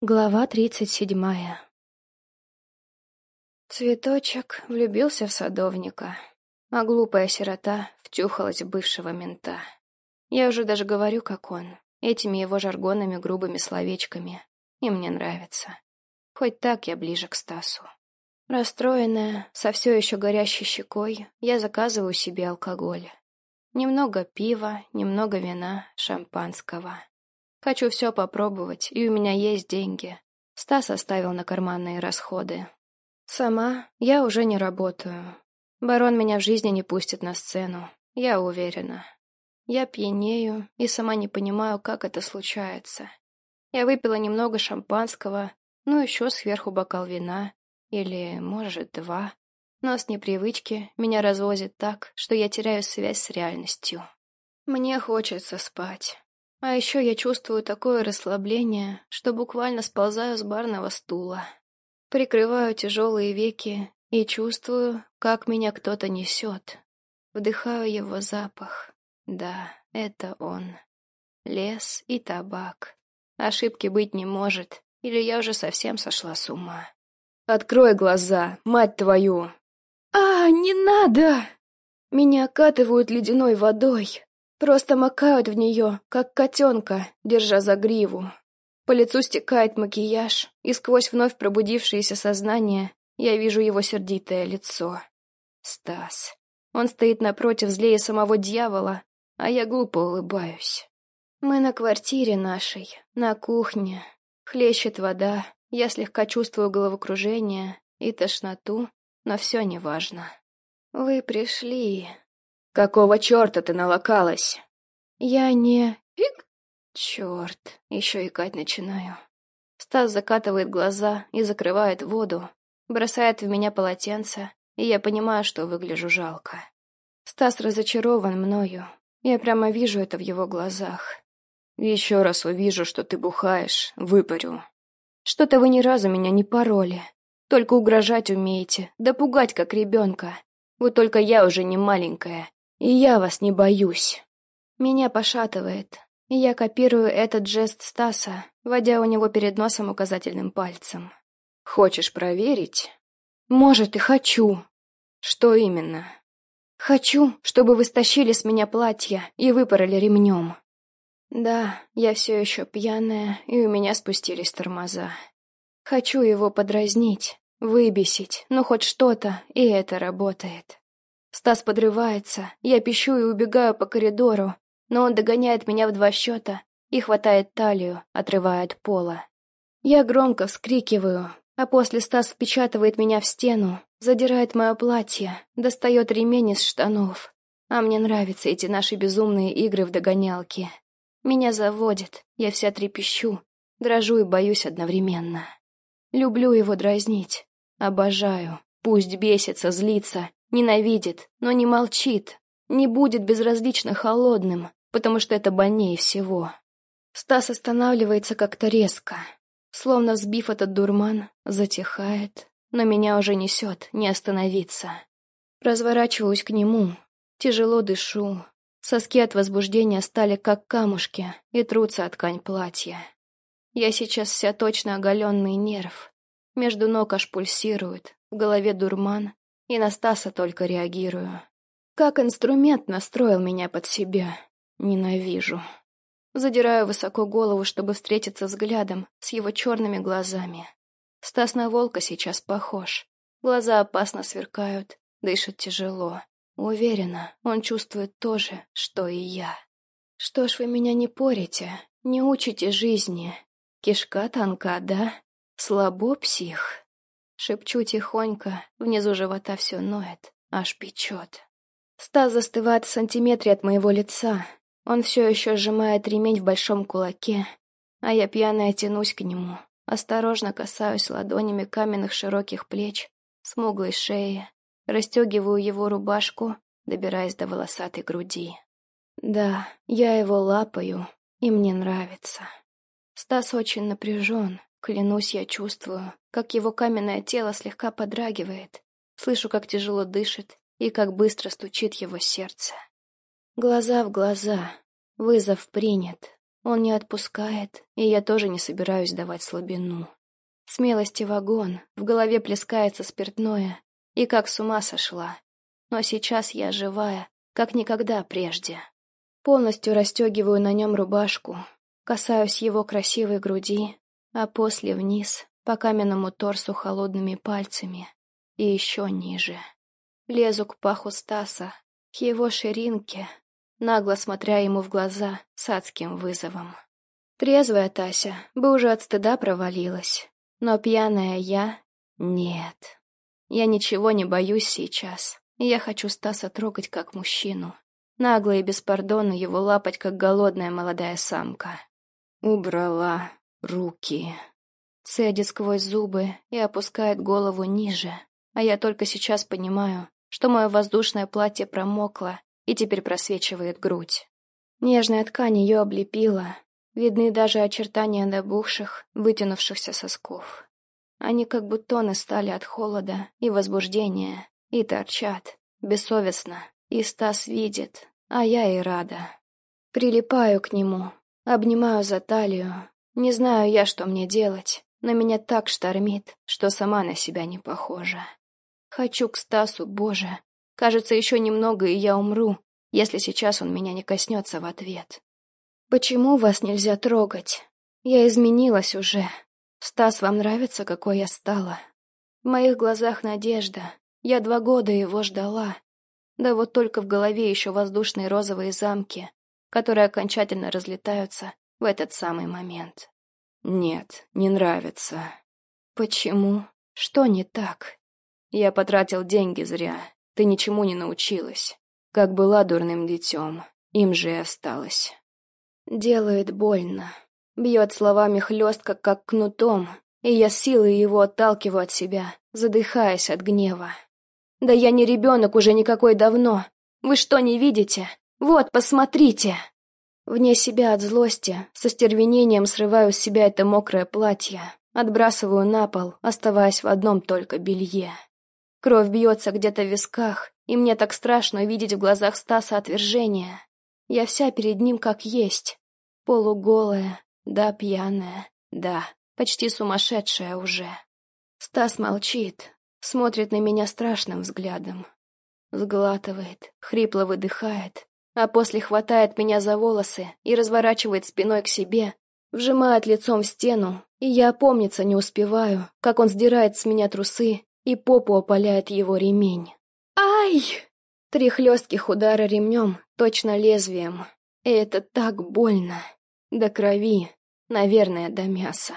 Глава тридцать седьмая Цветочек влюбился в садовника, а глупая сирота втюхалась бывшего мента. Я уже даже говорю, как он, этими его жаргонными грубыми словечками, и мне нравится. Хоть так я ближе к Стасу. Расстроенная, со все еще горящей щекой, я заказываю себе алкоголь. Немного пива, немного вина, шампанского. Хочу все попробовать, и у меня есть деньги. Стас оставил на карманные расходы. Сама я уже не работаю. Барон меня в жизни не пустит на сцену, я уверена. Я пьянею и сама не понимаю, как это случается. Я выпила немного шампанского, ну еще сверху бокал вина, или, может, два. Но с непривычки меня развозит так, что я теряю связь с реальностью. Мне хочется спать. А еще я чувствую такое расслабление, что буквально сползаю с барного стула. Прикрываю тяжелые веки и чувствую, как меня кто-то несет. Вдыхаю его запах. Да, это он. Лес и табак. Ошибки быть не может, или я уже совсем сошла с ума. «Открой глаза, мать твою!» «А, не надо!» Меня окатывают ледяной водой, Просто макают в нее, как котенка, держа за гриву. По лицу стекает макияж, и сквозь вновь пробудившееся сознание я вижу его сердитое лицо. Стас. Он стоит напротив злее самого дьявола, а я глупо улыбаюсь. Мы на квартире нашей, на кухне. Хлещет вода, я слегка чувствую головокружение и тошноту, но все неважно. Вы пришли, «Какого черта ты налокалась?» «Я не...» «Ик!» «Черт, еще икать начинаю». Стас закатывает глаза и закрывает воду, бросает в меня полотенце, и я понимаю, что выгляжу жалко. Стас разочарован мною, я прямо вижу это в его глазах. Еще раз увижу, что ты бухаешь, выпарю. Что-то вы ни разу меня не пороли. Только угрожать умеете, да пугать, как ребенка. Вот только я уже не маленькая, и я вас не боюсь. Меня пошатывает, и я копирую этот жест Стаса, водя у него перед носом указательным пальцем. Хочешь проверить? Может, и хочу. Что именно? Хочу, чтобы вы стащили с меня платье и выпороли ремнем. Да, я все еще пьяная, и у меня спустились тормоза. Хочу его подразнить, выбесить, ну хоть что-то, и это работает. Стас подрывается, я пищу и убегаю по коридору, но он догоняет меня в два счета и хватает талию, отрывая от пола. Я громко вскрикиваю, а после Стас впечатывает меня в стену, задирает мое платье, достает ремень из штанов. А мне нравятся эти наши безумные игры в догонялки. Меня заводит, я вся трепещу, дрожу и боюсь одновременно. Люблю его дразнить, обожаю, пусть бесится, злится, Ненавидит, но не молчит, не будет безразлично холодным, потому что это больнее всего. Стас останавливается как-то резко, словно сбив этот дурман, затихает, но меня уже несет, не остановиться. Разворачиваюсь к нему, тяжело дышу, соски от возбуждения стали как камушки и трутся от ткань платья. Я сейчас вся точно оголенный нерв, между ног аж пульсирует, в голове дурман, и на Стаса только реагирую. Как инструмент настроил меня под себя. Ненавижу. Задираю высоко голову, чтобы встретиться взглядом с его черными глазами. Стас на волка сейчас похож. Глаза опасно сверкают, дышит тяжело. Уверена, он чувствует то же, что и я. Что ж вы меня не порите, не учите жизни? Кишка тонка, да? Слабо псих. Шепчу тихонько, внизу живота все ноет, аж печет. Стас застывает в сантиметре от моего лица. Он все еще сжимает ремень в большом кулаке, а я пьяная тянусь к нему. Осторожно касаюсь ладонями каменных широких плеч, смуглой шеи, расстегиваю его рубашку, добираясь до волосатой груди. Да, я его лапаю, и мне нравится. Стас очень напряжен, Клянусь, я чувствую, как его каменное тело слегка подрагивает, слышу, как тяжело дышит и как быстро стучит его сердце. Глаза в глаза, вызов принят. Он не отпускает, и я тоже не собираюсь давать слабину. Смелости вагон, в голове плескается спиртное, и как с ума сошла. Но сейчас я живая, как никогда прежде. Полностью расстегиваю на нем рубашку, касаюсь его красивой груди, а после вниз, по каменному торсу холодными пальцами, и еще ниже. Лезу к паху Стаса, к его ширинке, нагло смотря ему в глаза с адским вызовом. Трезвая Тася бы уже от стыда провалилась, но пьяная я — нет. Я ничего не боюсь сейчас, я хочу Стаса трогать как мужчину, нагло и беспардонно его лапать, как голодная молодая самка. Убрала руки. Цедит сквозь зубы и опускает голову ниже, а я только сейчас понимаю, что мое воздушное платье промокло и теперь просвечивает грудь. Нежная ткань ее облепила, видны даже очертания набухших, вытянувшихся сосков. Они как бутоны стали от холода и возбуждения, и торчат, бессовестно, и Стас видит, а я и рада. Прилипаю к нему, обнимаю за талию, не знаю я, что мне делать, но меня так штормит, что сама на себя не похожа. Хочу к Стасу, Боже, Кажется, еще немного, и я умру, если сейчас он меня не коснется в ответ. Почему вас нельзя трогать? Я изменилась уже. Стас, вам нравится, какой я стала? В моих глазах надежда. Я два года его ждала. Да вот только в голове еще воздушные розовые замки, которые окончательно разлетаются в этот самый момент. Нет, не нравится. Почему? Что не так? Я потратил деньги зря. Ты ничему не научилась. Как была дурным детем, им же и осталось. Делает больно. Бьет словами хлестко, как кнутом, и я силой его отталкиваю от себя, задыхаясь от гнева. Да я не ребенок уже никакой давно. Вы что, не видите? Вот, посмотрите. Вне себя от злости, со стервенением срываю с себя это мокрое платье, отбрасываю на пол, оставаясь в одном только белье. Кровь бьется где-то в висках, и мне так страшно видеть в глазах Стаса отвержение. Я вся перед ним как есть. Полуголая, да, пьяная, да, почти сумасшедшая уже. Стас молчит, смотрит на меня страшным взглядом. Сглатывает, хрипло выдыхает, а после хватает меня за волосы и разворачивает спиной к себе, вжимает лицом в стену, и я опомниться не успеваю, как он сдирает с меня трусы и попу опаляет его ремень. «Ай!» Три хлестких удара ремнем, точно лезвием. И это так больно. До крови, наверное, до мяса.